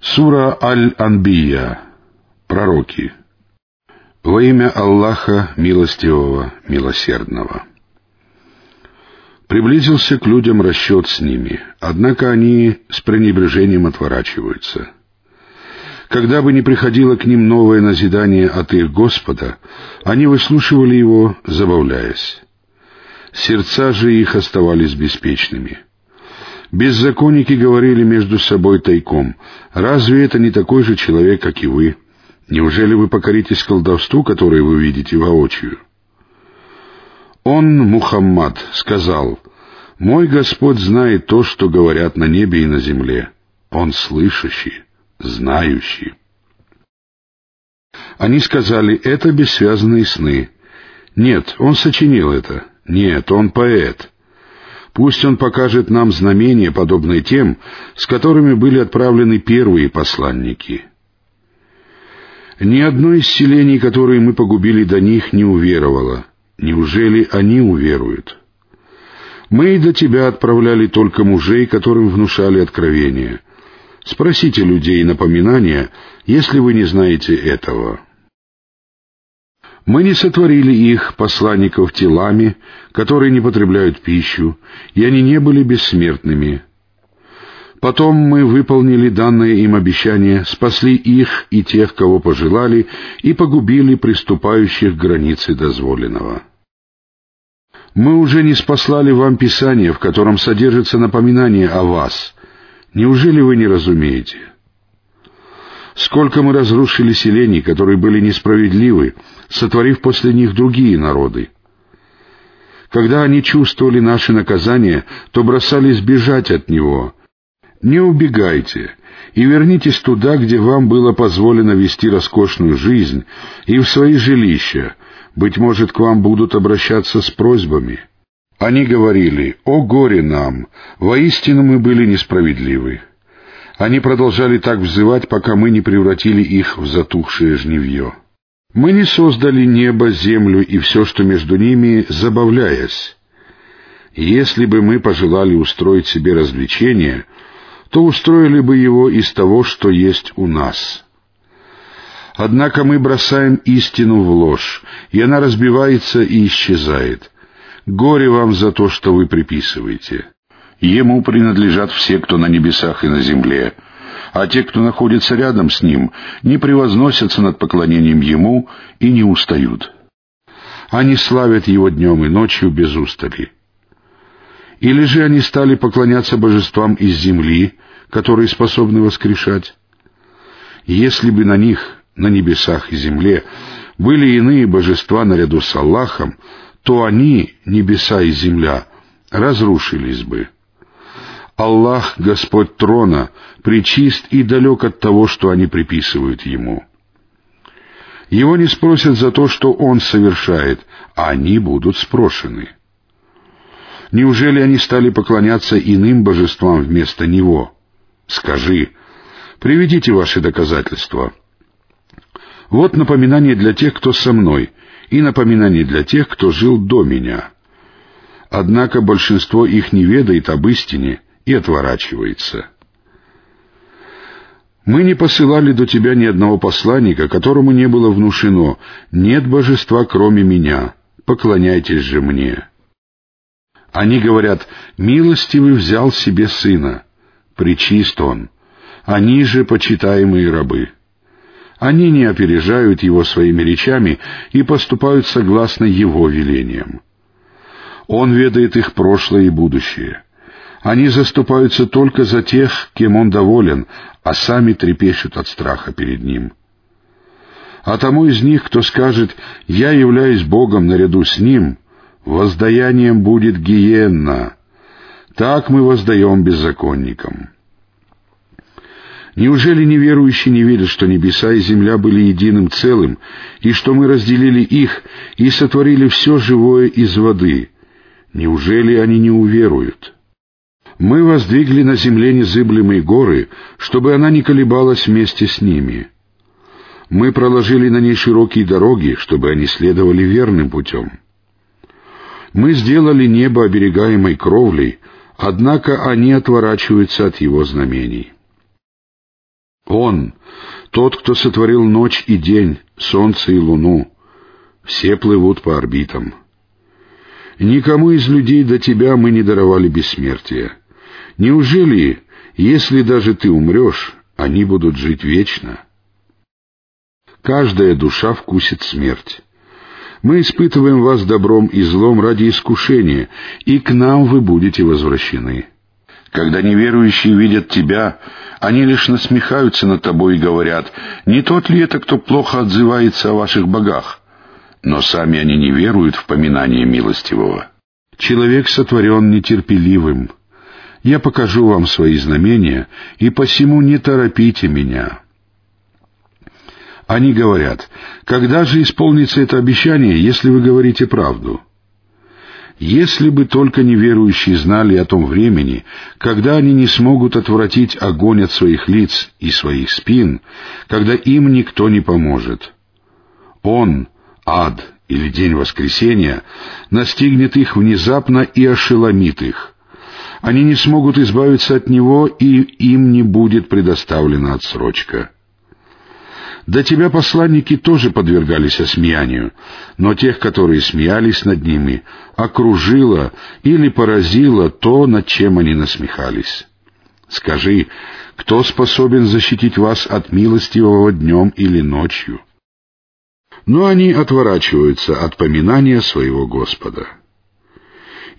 Сура Аль-Анбия. Пророки. Во имя Аллаха Милостивого, Милосердного. Приблизился к людям расчет с ними, однако они с пренебрежением отворачиваются. Когда бы ни приходило к ним новое назидание от их Господа, они выслушивали его, забавляясь. Сердца же их оставались беспечными — Беззаконники говорили между собой тайком, «Разве это не такой же человек, как и вы? Неужели вы покоритесь колдовству, которое вы видите воочию?» Он, Мухаммад, сказал, «Мой Господь знает то, что говорят на небе и на земле. Он слышащий, знающий». Они сказали, «Это бессвязанные сны». Нет, он сочинил это. Нет, он поэт. Пусть он покажет нам знамения, подобные тем, с которыми были отправлены первые посланники. Ни одно из селений, которые мы погубили до них, не уверовало. Неужели они уверуют? Мы и до тебя отправляли только мужей, которым внушали откровения. Спросите людей напоминания, если вы не знаете этого». Мы не сотворили их, посланников, телами, которые не потребляют пищу, и они не были бессмертными. Потом мы выполнили данное им обещание, спасли их и тех, кого пожелали, и погубили приступающих к границе дозволенного. Мы уже не спаслали вам Писание, в котором содержится напоминание о вас. Неужели вы не разумеете? Сколько мы разрушили селений, которые были несправедливы, сотворив после них другие народы. Когда они чувствовали наши наказания, то бросались бежать от него. Не убегайте и вернитесь туда, где вам было позволено вести роскошную жизнь, и в свои жилища. Быть может, к вам будут обращаться с просьбами. Они говорили, «О горе нам! Воистину мы были несправедливы». Они продолжали так взывать, пока мы не превратили их в затухшее жневье. Мы не создали небо, землю и все, что между ними, забавляясь. Если бы мы пожелали устроить себе развлечение, то устроили бы его из того, что есть у нас. Однако мы бросаем истину в ложь, и она разбивается и исчезает. Горе вам за то, что вы приписываете. Ему принадлежат все, кто на небесах и на земле, а те, кто находится рядом с ним, не превозносятся над поклонением ему и не устают. Они славят его днем и ночью без устали. Или же они стали поклоняться божествам из земли, которые способны воскрешать? Если бы на них, на небесах и земле, были иные божества наряду с Аллахом, то они, небеса и земля, разрушились бы. Аллах, Господь трона, причист и далек от того, что они приписывают Ему. Его не спросят за то, что Он совершает, а они будут спрошены. Неужели они стали поклоняться иным божествам вместо Него? Скажи, приведите ваши доказательства. Вот напоминание для тех, кто со мной, и напоминание для тех, кто жил до меня. Однако большинство их не ведает об истине — и отворачивается. Мы не посылали до тебя ни одного посланника, которому не было внушено «нет божества, кроме меня, поклоняйтесь же мне». Они говорят «милостивый взял себе сына, причист он, они же почитаемые рабы». Они не опережают его своими речами и поступают согласно его велениям. Он ведает их прошлое и будущее — они заступаются только за тех, кем он доволен, а сами трепещут от страха перед ним. А тому из них, кто скажет «Я являюсь Богом наряду с Ним», воздаянием будет гиенна. Так мы воздаем беззаконникам. Неужели неверующие не видят, что небеса и земля были единым целым, и что мы разделили их и сотворили все живое из воды? Неужели они не уверуют?» Мы воздвигли на земле незыблемые горы, чтобы она не колебалась вместе с ними. Мы проложили на ней широкие дороги, чтобы они следовали верным путем. Мы сделали небо оберегаемой кровлей, однако они отворачиваются от его знамений. Он, тот, кто сотворил ночь и день, солнце и луну, все плывут по орбитам. Никому из людей до тебя мы не даровали бессмертия. Неужели, если даже ты умрешь, они будут жить вечно? Каждая душа вкусит смерть. Мы испытываем вас добром и злом ради искушения, и к нам вы будете возвращены. Когда неверующие видят тебя, они лишь насмехаются над тобой и говорят, «Не тот ли это, кто плохо отзывается о ваших богах?» Но сами они не веруют в поминание милостивого. Человек сотворен нетерпеливым. Я покажу вам свои знамения, и посему не торопите меня». Они говорят, когда же исполнится это обещание, если вы говорите правду? Если бы только неверующие знали о том времени, когда они не смогут отвратить огонь от своих лиц и своих спин, когда им никто не поможет. Он, ад или день воскресения, настигнет их внезапно и ошеломит их. Они не смогут избавиться от него, и им не будет предоставлена отсрочка. До тебя посланники тоже подвергались осмеянию, но тех, которые смеялись над ними, окружило или поразило то, над чем они насмехались. Скажи, кто способен защитить вас от милостивого днем или ночью? Но они отворачиваются от поминания своего Господа.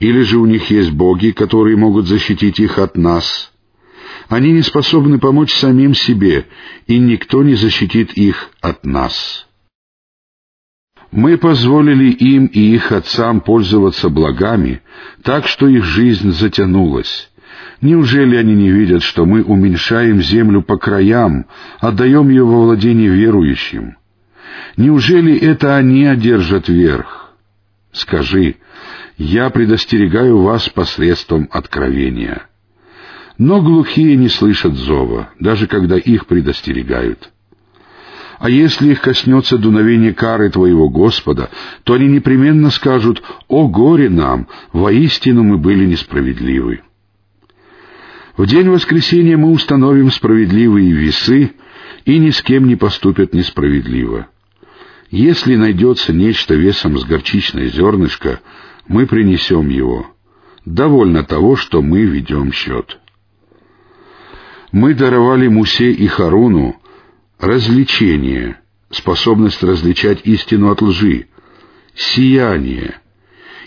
Или же у них есть боги, которые могут защитить их от нас, они не способны помочь самим себе, и никто не защитит их от нас. Мы позволили им и их отцам пользоваться благами, так что их жизнь затянулась. Неужели они не видят, что мы уменьшаем землю по краям, отдаем ее во владение верующим? Неужели это они одержат верх? Скажи, я предостерегаю вас посредством откровения. Но глухие не слышат зова, даже когда их предостерегают. А если их коснется дуновение кары Твоего Господа, то они непременно скажут «О горе нам! Воистину мы были несправедливы». В день воскресения мы установим справедливые весы, и ни с кем не поступят несправедливо. Если найдется нечто весом с горчичное зернышко, мы принесем его. Довольно того, что мы ведем счет мы даровали Мусе и Харуну развлечение, способность различать истину от лжи, сияние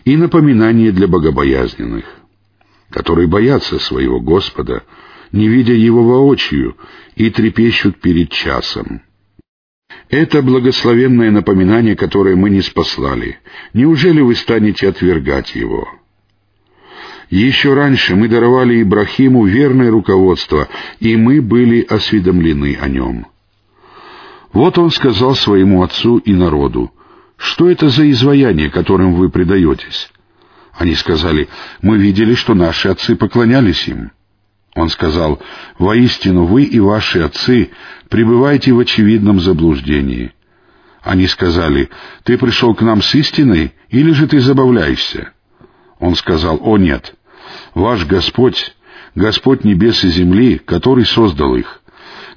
и напоминание для богобоязненных, которые боятся своего Господа, не видя Его воочию, и трепещут перед часом. Это благословенное напоминание, которое мы не спаслали. Неужели вы станете отвергать его?» Еще раньше мы даровали Ибрахиму верное руководство, и мы были осведомлены о нем. Вот он сказал своему отцу и народу, «Что это за изваяние, которым вы предаетесь?» Они сказали, «Мы видели, что наши отцы поклонялись им». Он сказал, «Воистину вы и ваши отцы пребываете в очевидном заблуждении». Они сказали, «Ты пришел к нам с истиной, или же ты забавляешься?» Он сказал, «О нет, ваш Господь, Господь небес и земли, который создал их.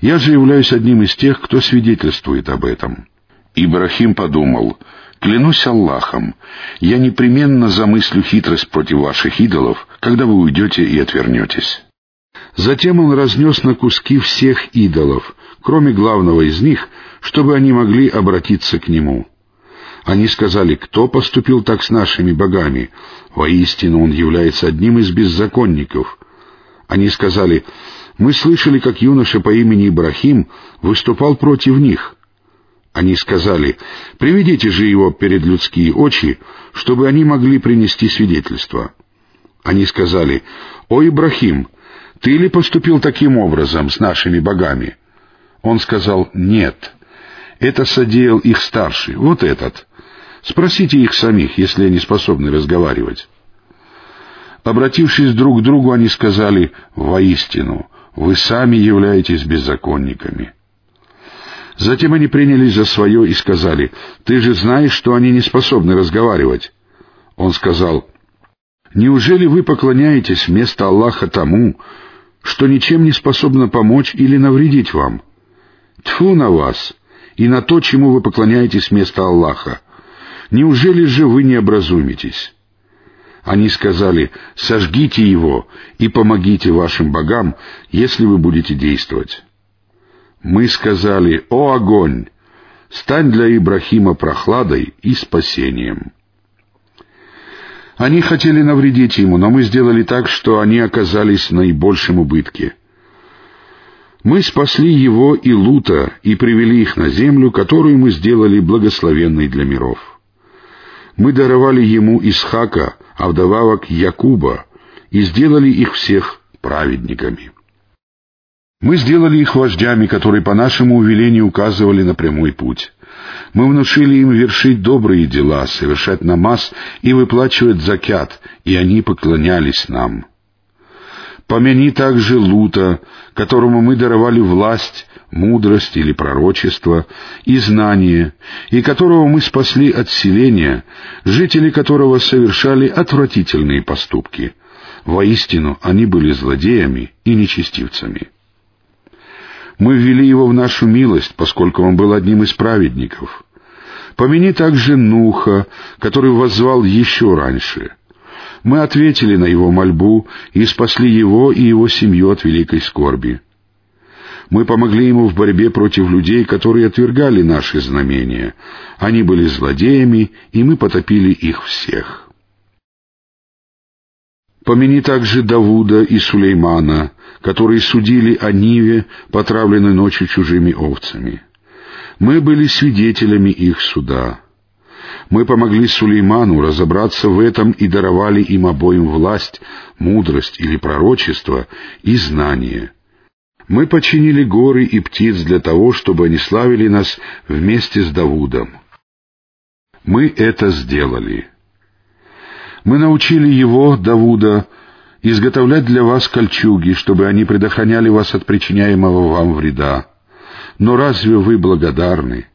Я же являюсь одним из тех, кто свидетельствует об этом». Ибрахим подумал, «Клянусь Аллахом, я непременно замыслю хитрость против ваших идолов, когда вы уйдете и отвернетесь». Затем он разнес на куски всех идолов, кроме главного из них, чтобы они могли обратиться к нему. Они сказали, кто поступил так с нашими богами? Воистину он является одним из беззаконников. Они сказали, мы слышали, как юноша по имени Ибрахим выступал против них. Они сказали, приведите же его перед людские очи, чтобы они могли принести свидетельство. Они сказали, о Ибрахим, ты ли поступил таким образом с нашими богами? Он сказал, нет, это содеял их старший, вот этот — Спросите их самих, если они способны разговаривать. Обратившись друг к другу, они сказали, «Воистину, вы сами являетесь беззаконниками». Затем они принялись за свое и сказали, «Ты же знаешь, что они не способны разговаривать». Он сказал, «Неужели вы поклоняетесь вместо Аллаха тому, что ничем не способно помочь или навредить вам?» Тьфу на вас и на то, чему вы поклоняетесь вместо Аллаха. Неужели же вы не образумитесь? Они сказали, сожгите его и помогите вашим богам, если вы будете действовать. Мы сказали, о огонь, стань для Ибрахима прохладой и спасением. Они хотели навредить ему, но мы сделали так, что они оказались в наибольшем убытке. Мы спасли его и Лута и привели их на землю, которую мы сделали благословенной для миров. Мы даровали ему Исхака, а вдобавок Якуба, и сделали их всех праведниками. Мы сделали их вождями, которые по нашему увелению указывали на прямой путь. Мы внушили им вершить добрые дела, совершать намаз и выплачивать закят, и они поклонялись нам. Помяни также Лута, которому мы даровали власть, мудрость или пророчество и знание, и которого мы спасли от селения, жители которого совершали отвратительные поступки. Воистину, они были злодеями и нечестивцами. Мы ввели его в нашу милость, поскольку он был одним из праведников. Помяни также Нуха, который воззвал еще раньше. Мы ответили на его мольбу и спасли его и его семью от великой скорби. Мы помогли ему в борьбе против людей, которые отвергали наши знамения. Они были злодеями, и мы потопили их всех. Помяни также Давуда и Сулеймана, которые судили о Ниве, потравленной ночью чужими овцами. Мы были свидетелями их суда. Мы помогли Сулейману разобраться в этом и даровали им обоим власть, мудрость или пророчество и знание. Мы починили горы и птиц для того, чтобы они славили нас вместе с Давудом. Мы это сделали. Мы научили его, Давуда, изготовлять для вас кольчуги, чтобы они предохраняли вас от причиняемого вам вреда. Но разве вы благодарны?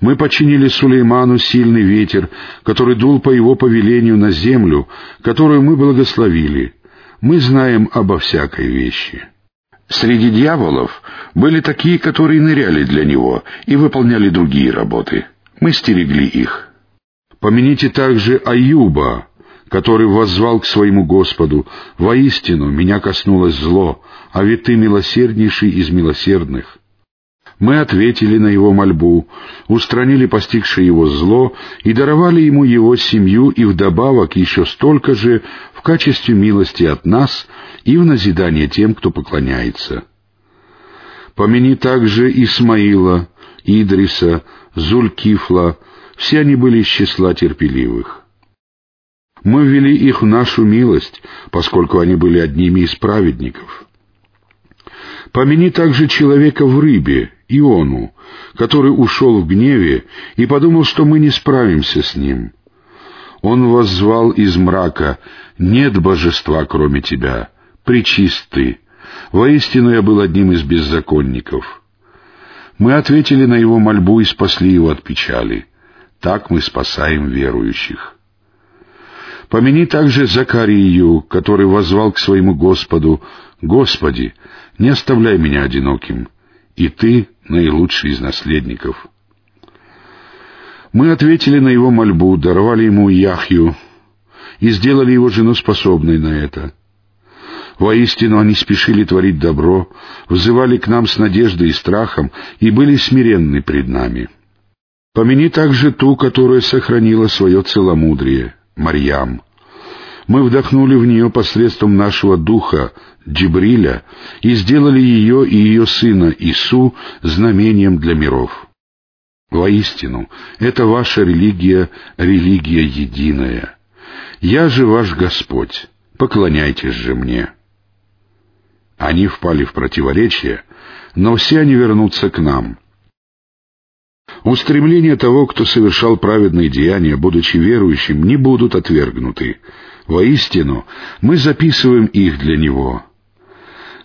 Мы починили Сулейману сильный ветер, который дул по его повелению на землю, которую мы благословили. Мы знаем обо всякой вещи. Среди дьяволов были такие, которые ныряли для него и выполняли другие работы. Мы стерегли их. Помяните также Аюба, который воззвал к своему Господу, «Воистину меня коснулось зло, а ведь ты милосерднейший из милосердных». Мы ответили на его мольбу, устранили постигшее его зло и даровали ему его семью и вдобавок еще столько же в качестве милости от нас и в назидание тем, кто поклоняется. Помяни также Исмаила, Идриса, Зулькифла, все они были из числа терпеливых. Мы ввели их в нашу милость, поскольку они были одними из праведников. Помяни также человека в рыбе, Иону, который ушел в гневе и подумал, что мы не справимся с ним. Он воззвал из мрака, «Нет божества, кроме тебя, причист ты. Воистину я был одним из беззаконников». Мы ответили на его мольбу и спасли его от печали. Так мы спасаем верующих. Помяни также Закарию, который возвал к своему Господу, «Господи, не оставляй меня одиноким, и Ты наилучший из наследников». Мы ответили на его мольбу, даровали ему Яхью и сделали его жену способной на это. Воистину они спешили творить добро, взывали к нам с надеждой и страхом и были смиренны пред нами. Помяни также ту, которая сохранила свое целомудрие, Марьям. Мы вдохнули в нее посредством нашего духа, Джибриля, и сделали ее и ее сына Ису знамением для миров. Воистину, это ваша религия, религия единая. Я же ваш Господь, поклоняйтесь же мне. Они впали в противоречие, но все они вернутся к нам. Устремления того, кто совершал праведные деяния, будучи верующим, не будут отвергнуты. Воистину, мы записываем их для него.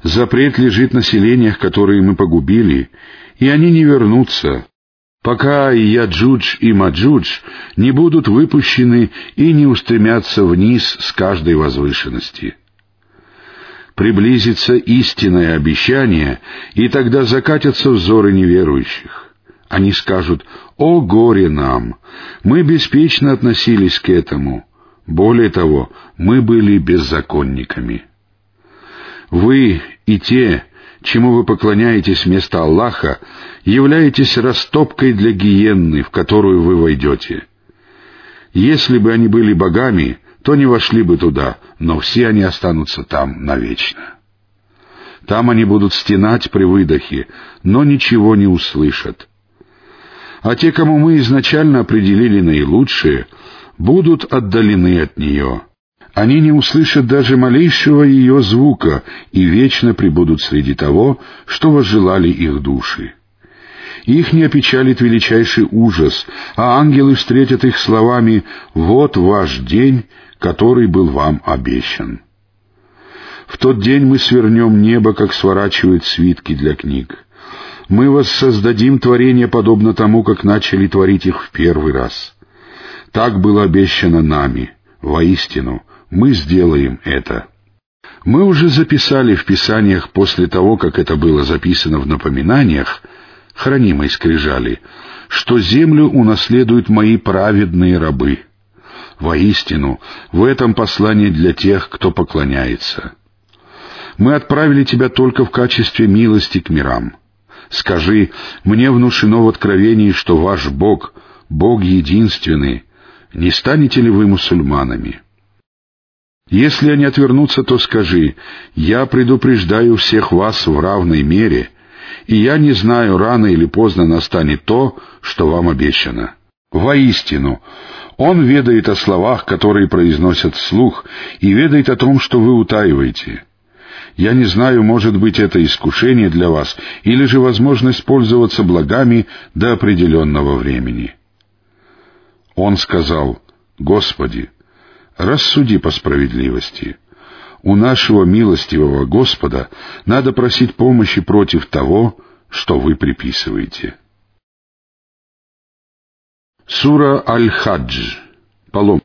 Запрет лежит на селениях, которые мы погубили, и они не вернутся, пока и Яджудж и Маджудж не будут выпущены и не устремятся вниз с каждой возвышенности. приблизится истинное обещание, и тогда закатятся взоры неверующих. Они скажут «О горе нам! Мы беспечно относились к этому. Более того, мы были беззаконниками». Вы и те, чему вы поклоняетесь вместо Аллаха, являетесь растопкой для гиенны, в которую вы войдете. Если бы они были богами, то не вошли бы туда, но все они останутся там навечно. Там они будут стенать при выдохе, но ничего не услышат. А те, кому мы изначально определили наилучшие, будут отдалены от нее. Они не услышат даже малейшего ее звука и вечно пребудут среди того, что возжелали их души. Их не опечалит величайший ужас, а ангелы встретят их словами «Вот ваш день, который был вам обещан». В тот день мы свернем небо, как сворачивают свитки для книг. Мы воссоздадим творение подобно тому, как начали творить их в первый раз. Так было обещано нами. Воистину, мы сделаем это. Мы уже записали в Писаниях после того, как это было записано в напоминаниях, хранимой скрижали, что землю унаследуют мои праведные рабы. Воистину, в этом послание для тех, кто поклоняется. Мы отправили тебя только в качестве милости к мирам. Скажи, мне внушено в откровении, что ваш Бог, Бог единственный, не станете ли вы мусульманами? Если они отвернутся, то скажи, я предупреждаю всех вас в равной мере, и я не знаю, рано или поздно настанет то, что вам обещано. Воистину, Он ведает о словах, которые произносят вслух, и ведает о том, что вы утаиваете. Я не знаю, может быть, это искушение для вас, или же возможность пользоваться благами до определенного времени. Он сказал, «Господи, рассуди по справедливости. У нашего милостивого Господа надо просить помощи против того, что вы приписываете. Сура Аль-Хадж. Полом.